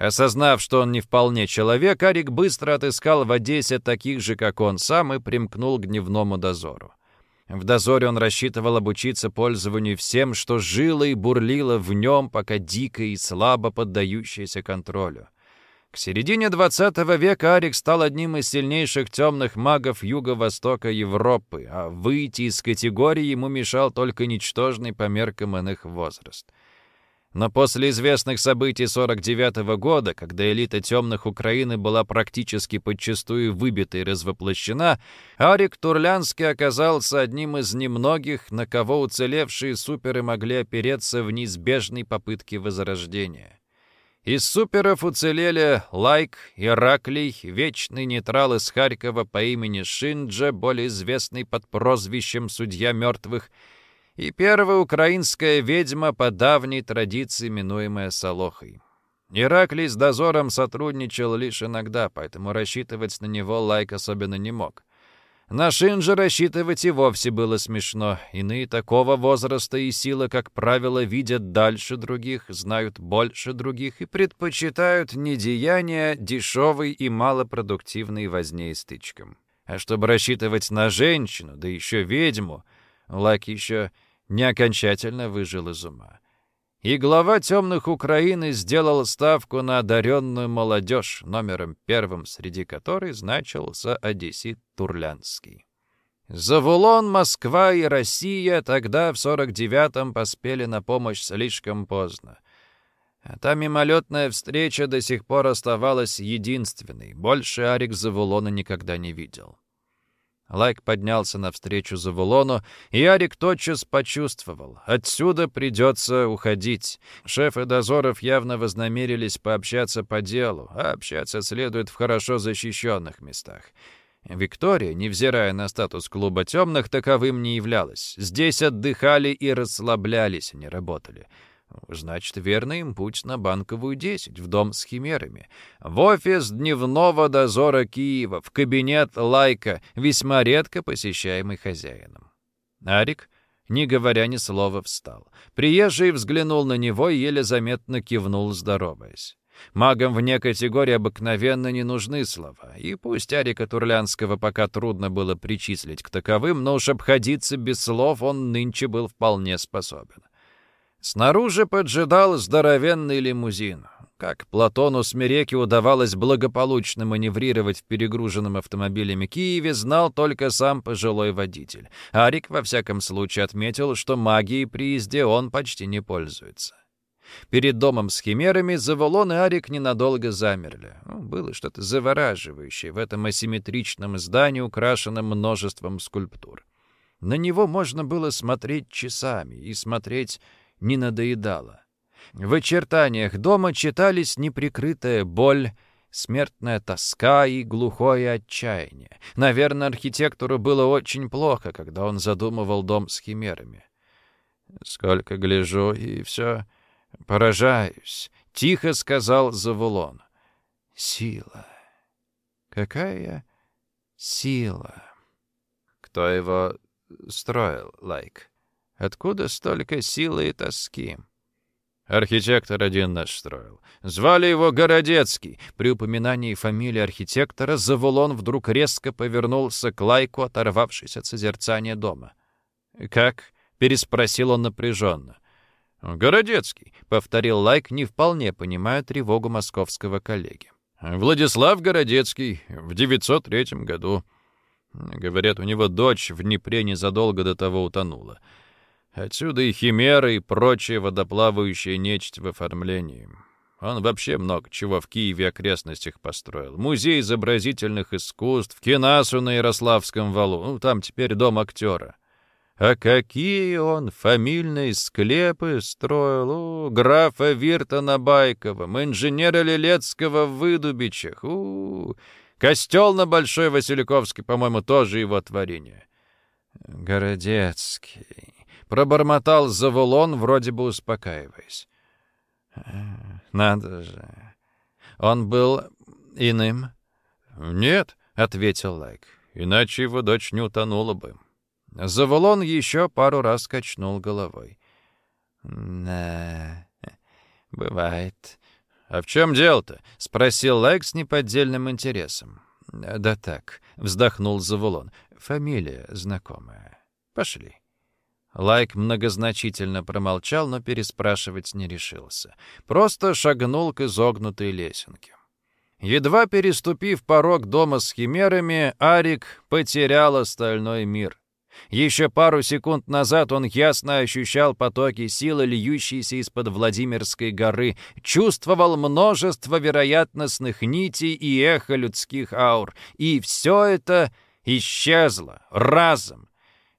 Осознав, что он не вполне человек, Арик быстро отыскал в Одессе таких же, как он сам, и примкнул к дневному дозору. В дозоре он рассчитывал обучиться пользованию всем, что жило и бурлило в нем, пока дико и слабо поддающееся контролю. К середине XX века Арик стал одним из сильнейших темных магов юго-востока Европы, а выйти из категории ему мешал только ничтожный по меркам иных возраст — но после известных событий 49 -го года, когда элита темных Украины была практически подчастую выбита и развоплощена, Арик Турлянский оказался одним из немногих, на кого уцелевшие суперы могли опереться в неизбежной попытке возрождения. Из суперов уцелели Лайк, Ираклий, вечный нейтрал из Харькова по имени Шинджа, более известный под прозвищем «Судья мертвых», и первая украинская ведьма по давней традиции, именуемая Солохой. Ираклий с дозором сотрудничал лишь иногда, поэтому рассчитывать на него Лайк особенно не мог. На Шинджа рассчитывать и вовсе было смешно. Иные такого возраста и силы, как правило, видят дальше других, знают больше других и предпочитают недеяния дешевой и малопродуктивной возне и стычкам. А чтобы рассчитывать на женщину, да еще ведьму, Лайк еще не окончательно выжил из ума. И глава «Темных Украины» сделал ставку на одаренную молодежь, номером первым среди которой значился одессит Турлянский. Завулон, Москва и Россия тогда, в 49-м, поспели на помощь слишком поздно. А та мимолетная встреча до сих пор оставалась единственной. Больше Арик Завулона никогда не видел. Лайк поднялся навстречу Завулону, и Арик тотчас почувствовал. Отсюда придется уходить. Шефы дозоров явно вознамерились пообщаться по делу, а общаться следует в хорошо защищенных местах. Виктория, невзирая на статус клуба темных, таковым не являлась. Здесь отдыхали и расслаблялись, а не работали. Значит, верный им путь на Банковую 10, в дом с химерами. В офис дневного дозора Киева, в кабинет Лайка, весьма редко посещаемый хозяином. Арик, не говоря ни слова, встал. Приезжий взглянул на него и еле заметно кивнул, здороваясь. Магам вне категории обыкновенно не нужны слова, и пусть Арика Турлянского пока трудно было причислить к таковым, но уж обходиться без слов он нынче был вполне способен. Снаружи поджидал здоровенный лимузин. Как Платону Смиреке удавалось благополучно маневрировать в перегруженном автомобилями Киеве, знал только сам пожилой водитель. Арик, во всяком случае, отметил, что магией при езде он почти не пользуется. Перед домом с химерами Заволон и Арик ненадолго замерли. Ну, было что-то завораживающее в этом асимметричном здании, украшенном множеством скульптур. На него можно было смотреть часами и смотреть не надоедало. В очертаниях дома читались неприкрытая боль, смертная тоска и глухое отчаяние. Наверное, архитектору было очень плохо, когда он задумывал дом с химерами. «Сколько гляжу, и все поражаюсь», — тихо сказал Завулон. «Сила. Какая сила?» «Кто его строил, Лайк?» Откуда столько силы и тоски? Архитектор один наш строил. Звали его Городецкий. При упоминании фамилии архитектора Завулон вдруг резко повернулся к лайку, оторвавшись от созерцания дома. «Как?» — переспросил он напряженно. «Городецкий», — повторил Лайк, не вполне понимая тревогу московского коллеги. «Владислав Городецкий в 903 году. Говорят, у него дочь в Днепре незадолго до того утонула. Отсюда и химеры, и прочее водоплавающее нечто в оформлении. Он вообще много чего в Киеве и окрестностях построил. Музей изобразительных искусств, кинасу на Ярославском валу. Ну, там теперь дом актера. А какие он фамильные склепы строил у графа Виртона Байковым, инженера Лилецкого в Выдубичах. У, -у, -у. Костел на Большой Васильковской, по-моему, тоже его творение. Городецкий. Пробормотал Завулон, вроде бы успокаиваясь. «Надо же. Он был иным?» «Нет», — ответил Лайк, — «иначе его дочь не утонула бы». Завулон еще пару раз качнул головой. «Да, бывает». «А в чем дело-то?» — спросил Лайк с неподдельным интересом. «Да так», — вздохнул Завулон. «Фамилия знакомая. Пошли». Лайк многозначительно промолчал, но переспрашивать не решился. Просто шагнул к изогнутой лесенке. Едва переступив порог дома с химерами, Арик потерял остальной мир. Еще пару секунд назад он ясно ощущал потоки силы, льющиеся из-под Владимирской горы, чувствовал множество вероятностных нитей и эхо людских аур. И все это исчезло разом,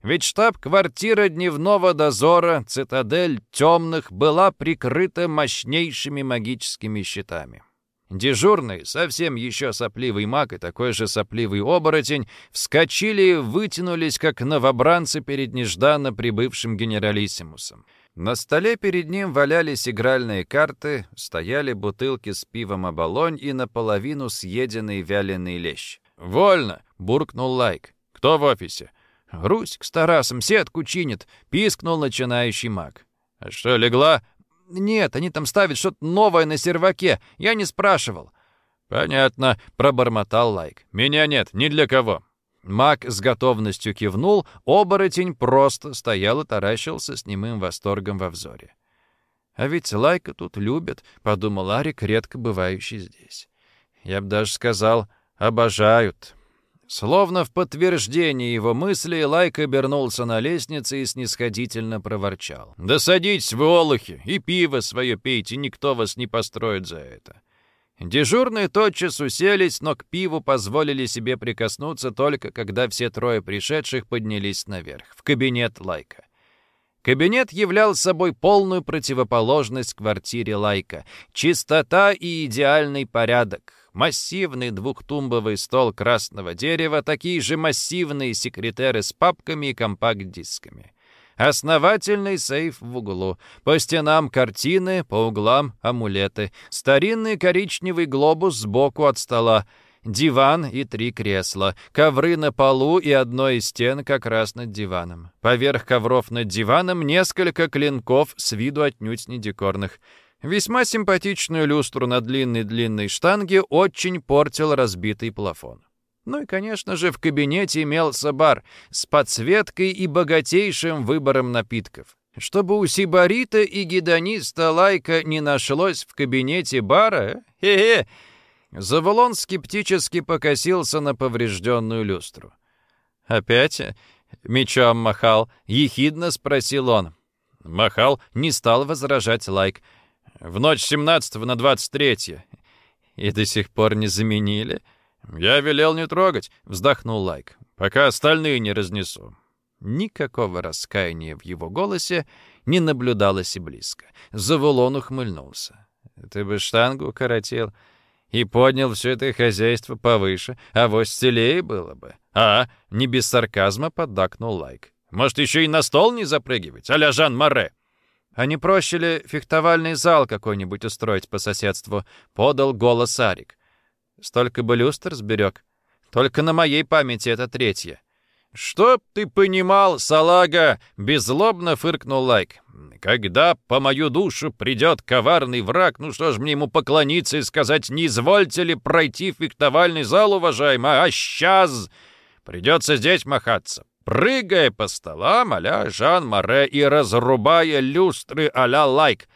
ведь штаб-квартира дневного дозора, цитадель темных, была прикрыта мощнейшими магическими щитами. Дежурный, совсем еще сопливый маг и такой же сопливый оборотень, вскочили и вытянулись, как новобранцы перед нежданно прибывшим генералиссимусом. На столе перед ним валялись игральные карты, стояли бутылки с пивом оболонь и наполовину съеденный вяленый лещ. «Вольно!» — буркнул Лайк. «Кто в офисе?» «Русик с Тарасом сетку чинит», — пискнул начинающий маг. «А что, легла?» «Нет, они там ставят что-то новое на серваке. Я не спрашивал». «Понятно», — пробормотал Лайк. «Меня нет, ни для кого». Маг с готовностью кивнул, оборотень просто стоял и таращился с немым восторгом во взоре. «А ведь Лайка тут любят», — подумал Арик, редко бывающий здесь. «Я бы даже сказал, обожают». Словно в подтверждение его мысли, Лайк обернулся на лестнице и снисходительно проворчал. «Да садитесь вы, олухи, и пиво свое пейте, никто вас не построит за это». Дежурные тотчас уселись, но к пиву позволили себе прикоснуться только когда все трое пришедших поднялись наверх, в кабинет Лайка. Кабинет являл собой полную противоположность квартире Лайка. Чистота и идеальный порядок массивный двухтумбовый стол красного дерева, такие же массивные секретеры с папками и компакт-дисками. Основательный сейф в углу. По стенам картины, по углам амулеты. Старинный коричневый глобус сбоку от стола. Диван и три кресла. Ковры на полу и одной из стен как раз над диваном. Поверх ковров над диваном несколько клинков с виду отнюдь не декорных. Весьма симпатичную люстру на длинной-длинной штанге очень портил разбитый плафон. Ну и, конечно же, в кабинете имелся бар с подсветкой и богатейшим выбором напитков. Чтобы у сибарита и гедониста Лайка не нашлось в кабинете бара, хе-хе, Заволон скептически покосился на поврежденную люстру. «Опять мечом махал?» — ехидно спросил он. Махал, не стал возражать Лайк. В ночь 17 на 23 И до сих пор не заменили? Я велел не трогать, вздохнул Лайк, пока остальные не разнесу. Никакого раскаяния в его голосе не наблюдалось и близко. Завулон ухмыльнулся. «Ты бы штангу укоротил и поднял все это хозяйство повыше, авось целее было бы». «А?» — не без сарказма поддакнул Лайк. «Может, еще и на стол не запрыгивать, а-ля Жан Маре?» А не проще ли фехтовальный зал какой-нибудь устроить по соседству?» — подал голос Арик. «Столько бы люстр сберег. Только на моей памяти это третье». «Чтоб ты понимал, салага!» — беззлобно фыркнул Лайк. «Когда по мою душу придет коварный враг, ну что ж мне ему поклониться и сказать, не извольте ли пройти в фехтовальный зал, уважаемый, а сейчас придется здесь махаться, прыгая по столам а-ля Жан Маре и разрубая люстры а-ля Лайк».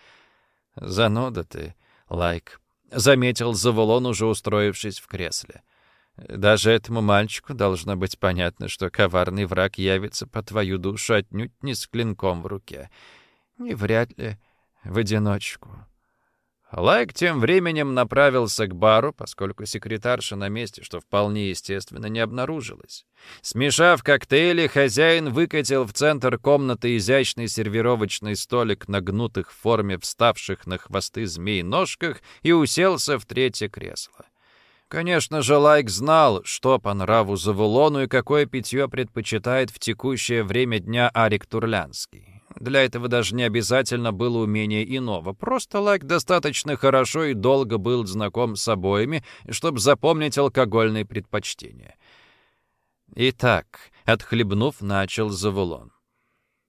«Зануда ты, Лайк», — заметил Завулон, уже устроившись в кресле. — даже этому мальчику должно быть понятно, что коварный враг явится по твою душу отнюдь не с клинком в руке. И вряд ли в одиночку. Лайк тем временем направился к бару, поскольку секретарша на месте, что вполне естественно, не обнаружилась. Смешав коктейли, хозяин выкатил в центр комнаты изящный сервировочный столик на гнутых форме вставших на хвосты змей ножках и уселся в третье кресло. Конечно же, Лайк знал, что по нраву Завулону и какое питье предпочитает в текущее время дня Арик Турлянский. Для этого даже не обязательно было умение иного. Просто Лайк достаточно хорошо и долго был знаком с обоими, чтобы запомнить алкогольные предпочтения. Итак, отхлебнув, начал Завулон.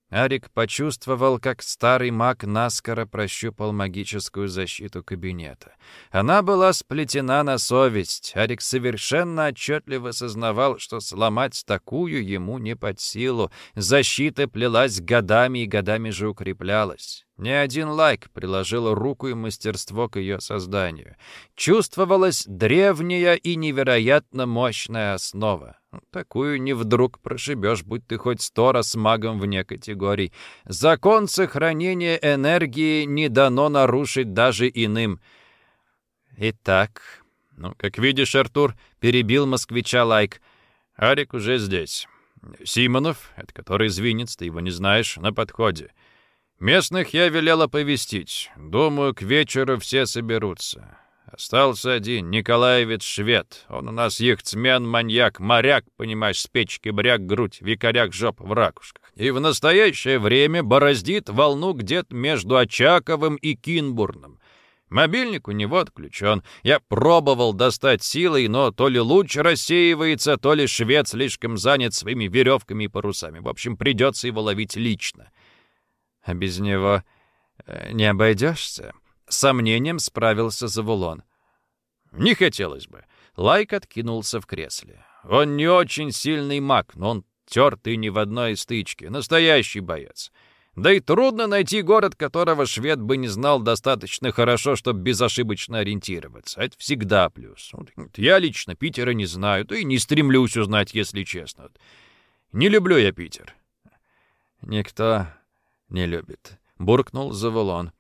Арик почувствовал, как старый маг наскоро прощупал магическую защиту кабинета. Она была сплетена на совесть. Арик совершенно отчетливо сознавал, что сломать такую ему не под силу. Защита плелась годами и годами же укреплялась. Ни один лайк приложил руку и мастерство к ее созданию. Чувствовалась древняя и невероятно мощная основа. Такую не вдруг прошибешь, будь ты хоть сто раз магом вне категорий. Закон сохранения энергии не дано нарушить даже иным. Итак, ну, как видишь, Артур, перебил москвича Лайк. Арик уже здесь. Симонов, это который звенец, ты его не знаешь, на подходе. Местных я велел оповестить. Думаю, к вечеру все соберутся. Остался один, Николаевец Швед. Он у нас яхтсмен, маньяк, моряк, понимаешь, с печки бряк, грудь, викоряк, жоп в ракушках. И в настоящее время бороздит волну где-то между Очаковым и Кинбурном. Мобильник у него отключен. Я пробовал достать силой, но то ли луч рассеивается, то ли швед слишком занят своими веревками и парусами. В общем, придется его ловить лично. А без него э, не обойдешься? Сомнением справился Завулон. «Не хотелось бы». Лайк откинулся в кресле. «Он не очень сильный маг, но он тертый ни в одной стычке. Настоящий боец. Да и трудно найти город, которого швед бы не знал достаточно хорошо, чтобы безошибочно ориентироваться. Это всегда плюс. Я лично Питера не знаю, то и не стремлюсь узнать, если честно. Не люблю я Питер». «Никто не любит», — буркнул Завулон.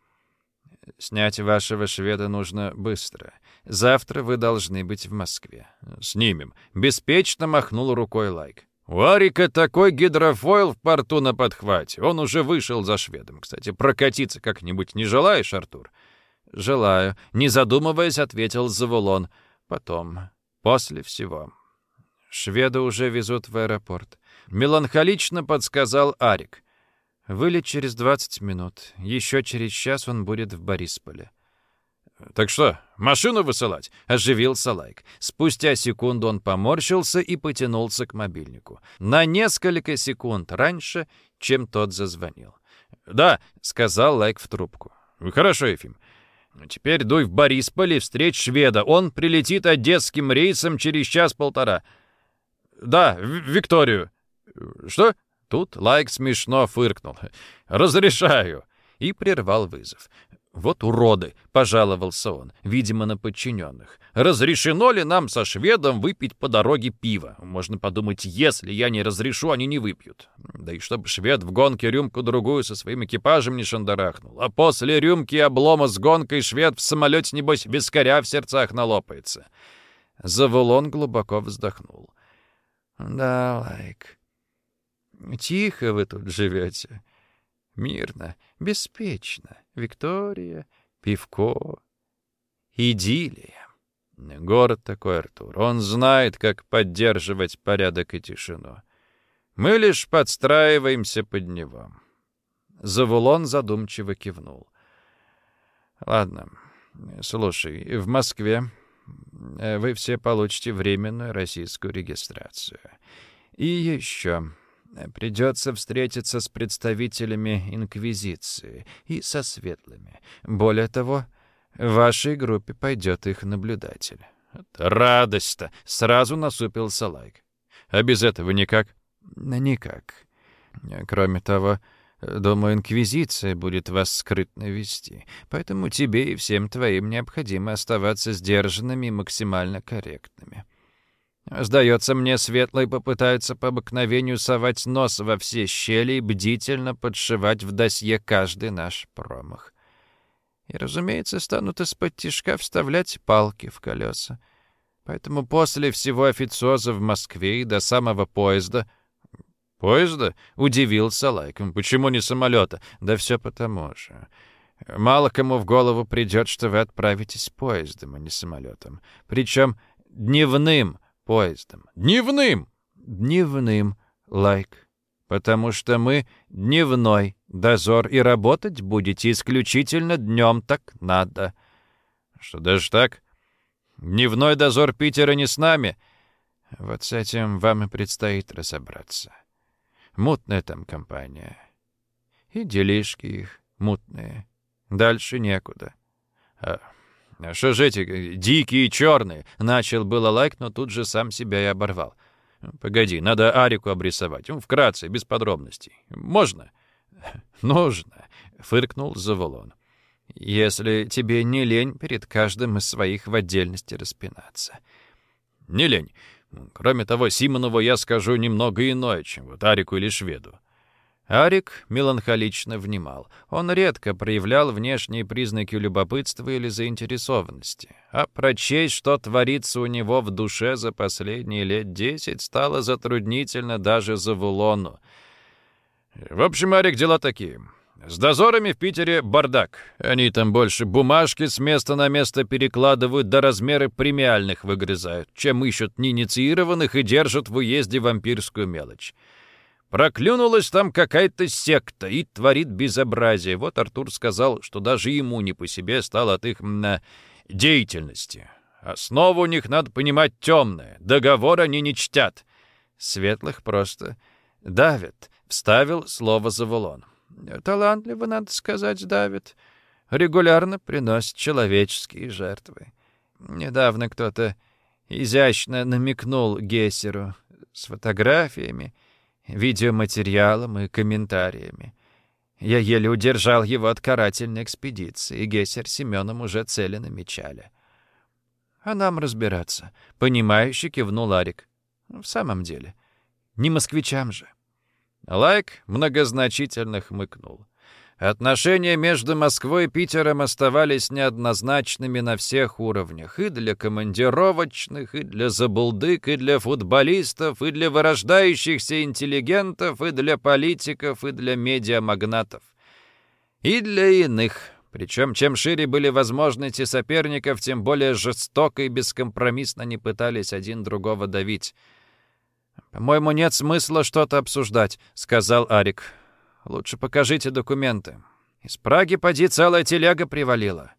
Снять вашего шведа нужно быстро. Завтра вы должны быть в Москве. Снимем. Беспечно махнул рукой Лайк. У Арика такой гидрофойл в порту на подхвате. Он уже вышел за шведом. Кстати, прокатиться как-нибудь не желаешь, Артур? Желаю. Не задумываясь, ответил Завулон. Потом. После всего. Шведа уже везут в аэропорт. Меланхолично подсказал Арик. Вылет через 20 минут. Еще через час он будет в Борисполе. «Так что, машину высылать?» — оживился Лайк. Спустя секунду он поморщился и потянулся к мобильнику. На несколько секунд раньше, чем тот зазвонил. «Да», — сказал Лайк в трубку. «Хорошо, Ефим. Теперь дуй в Борисполь и встреть шведа. Он прилетит одесским рейсом через час-полтора». «Да, Викторию». «Что?» Тут Лайк смешно фыркнул. «Разрешаю!» и прервал вызов. «Вот уроды!» — пожаловался он, видимо, на подчиненных. «Разрешено ли нам со шведом выпить по дороге пиво? Можно подумать, если я не разрешу, они не выпьют. Да и чтобы швед в гонке рюмку-другую со своим экипажем не шандарахнул. А после рюмки облома с гонкой швед в самолете, небось, без в сердцах налопается». Завулон глубоко вздохнул. «Да, Лайк, Тихо вы тут живете. Мирно, беспечно. Виктория, пивко, идиллия. Город такой, Артур. Он знает, как поддерживать порядок и тишину. Мы лишь подстраиваемся под него. Завулон задумчиво кивнул. Ладно, слушай, в Москве э, вы все получите временную российскую регистрацию. И еще. Придется встретиться с представителями Инквизиции и со светлыми. Более того, в вашей группе пойдет их наблюдатель. Радость-то! Сразу насупился Лайк. А без этого никак? Никак. Кроме того, думаю, Инквизиция будет вас скрытно вести. Поэтому тебе и всем твоим необходимо оставаться сдержанными и максимально корректными. Сдается мне, светлые попытаются по обыкновению совать нос во все щели и бдительно подшивать в досье каждый наш промах. И, разумеется, станут из-под тишка вставлять палки в колеса. Поэтому после всего официоза в Москве и до самого поезда... Поезда? Удивился Лайком. Почему не самолета? Да все потому же. Мало кому в голову придет, что вы отправитесь поездом, а не самолетом. Причем дневным поездом. Дневным? Дневным, Лайк. Потому что мы дневной дозор, и работать будете исключительно днем, так надо. Что даже так? Дневной дозор Питера не с нами. Вот с этим вам и предстоит разобраться. Мутная там компания. И делишки их мутные. Дальше некуда. А, а что же эти дикие черные? Начал было лайк, но тут же сам себя и оборвал. Погоди, надо Арику обрисовать. Вкратце, без подробностей. Можно? Нужно, фыркнул Заволон если тебе не лень перед каждым из своих в отдельности распинаться. Не лень. Кроме того, Симонову я скажу немного иное, чем вот Арику или шведу. Арик меланхолично внимал. Он редко проявлял внешние признаки любопытства или заинтересованности. А прочесть, что творится у него в душе за последние лет десять, стало затруднительно даже за Вулону. В общем, Арик, дела такие. С дозорами в Питере бардак. Они там больше бумажки с места на место перекладывают, до размеры премиальных выгрызают, чем ищут неинициированных и держат в уезде вампирскую мелочь. Проклюнулась там какая-то секта и творит безобразие. Вот Артур сказал, что даже ему не по себе стало от их на деятельности. Основа у них, надо понимать, темная. Договор они не чтят. Светлых просто давят. Вставил слово Завулон. Талантливо, надо сказать, Давид. Регулярно приносит человеческие жертвы. Недавно кто-то изящно намекнул Гессеру с фотографиями, видеоматериалом и комментариями. Я еле удержал его от карательной экспедиции, и Гессер Семеном уже цели намечали. «А нам разбираться», — понимающе кивнул Арик. «В самом деле, не москвичам же». Лайк многозначительно хмыкнул. Отношения между Москвой и Питером оставались неоднозначными на всех уровнях. И для командировочных, и для забулдык, и для футболистов, и для вырождающихся интеллигентов, и для политиков, и для медиамагнатов. И для иных. Причем, чем шире были возможности соперников, тем более жестоко и бескомпромиссно они пытались один другого давить. «По-моему, нет смысла что-то обсуждать», — сказал Арик. «Лучше покажите документы. Из Праги поди целая телега привалила».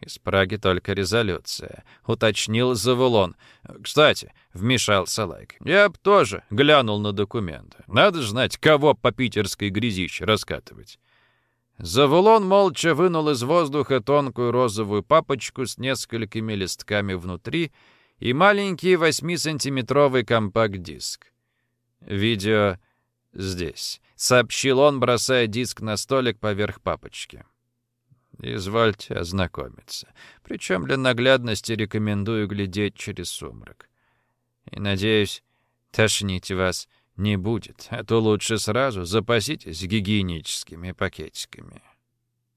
«Из Праги только резолюция», — уточнил Завулон. «Кстати», — вмешался Лайк, — «я б тоже глянул на документы. Надо знать, кого по питерской грязище раскатывать». Завулон молча вынул из воздуха тонкую розовую папочку с несколькими листками внутри и маленький 8-сантиметровый компакт-диск. «Видео здесь», — сообщил он, бросая диск на столик поверх папочки. «Извольте ознакомиться. Причем для наглядности рекомендую глядеть через сумрак. И, надеюсь, тошнить вас не будет, а то лучше сразу запаситесь гигиеническими пакетиками».